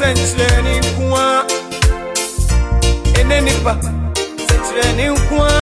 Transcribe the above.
deɛ nsɛnkyerɛnne nko a ɛnɛ nipa. Nsɛnkyerɛnne nko a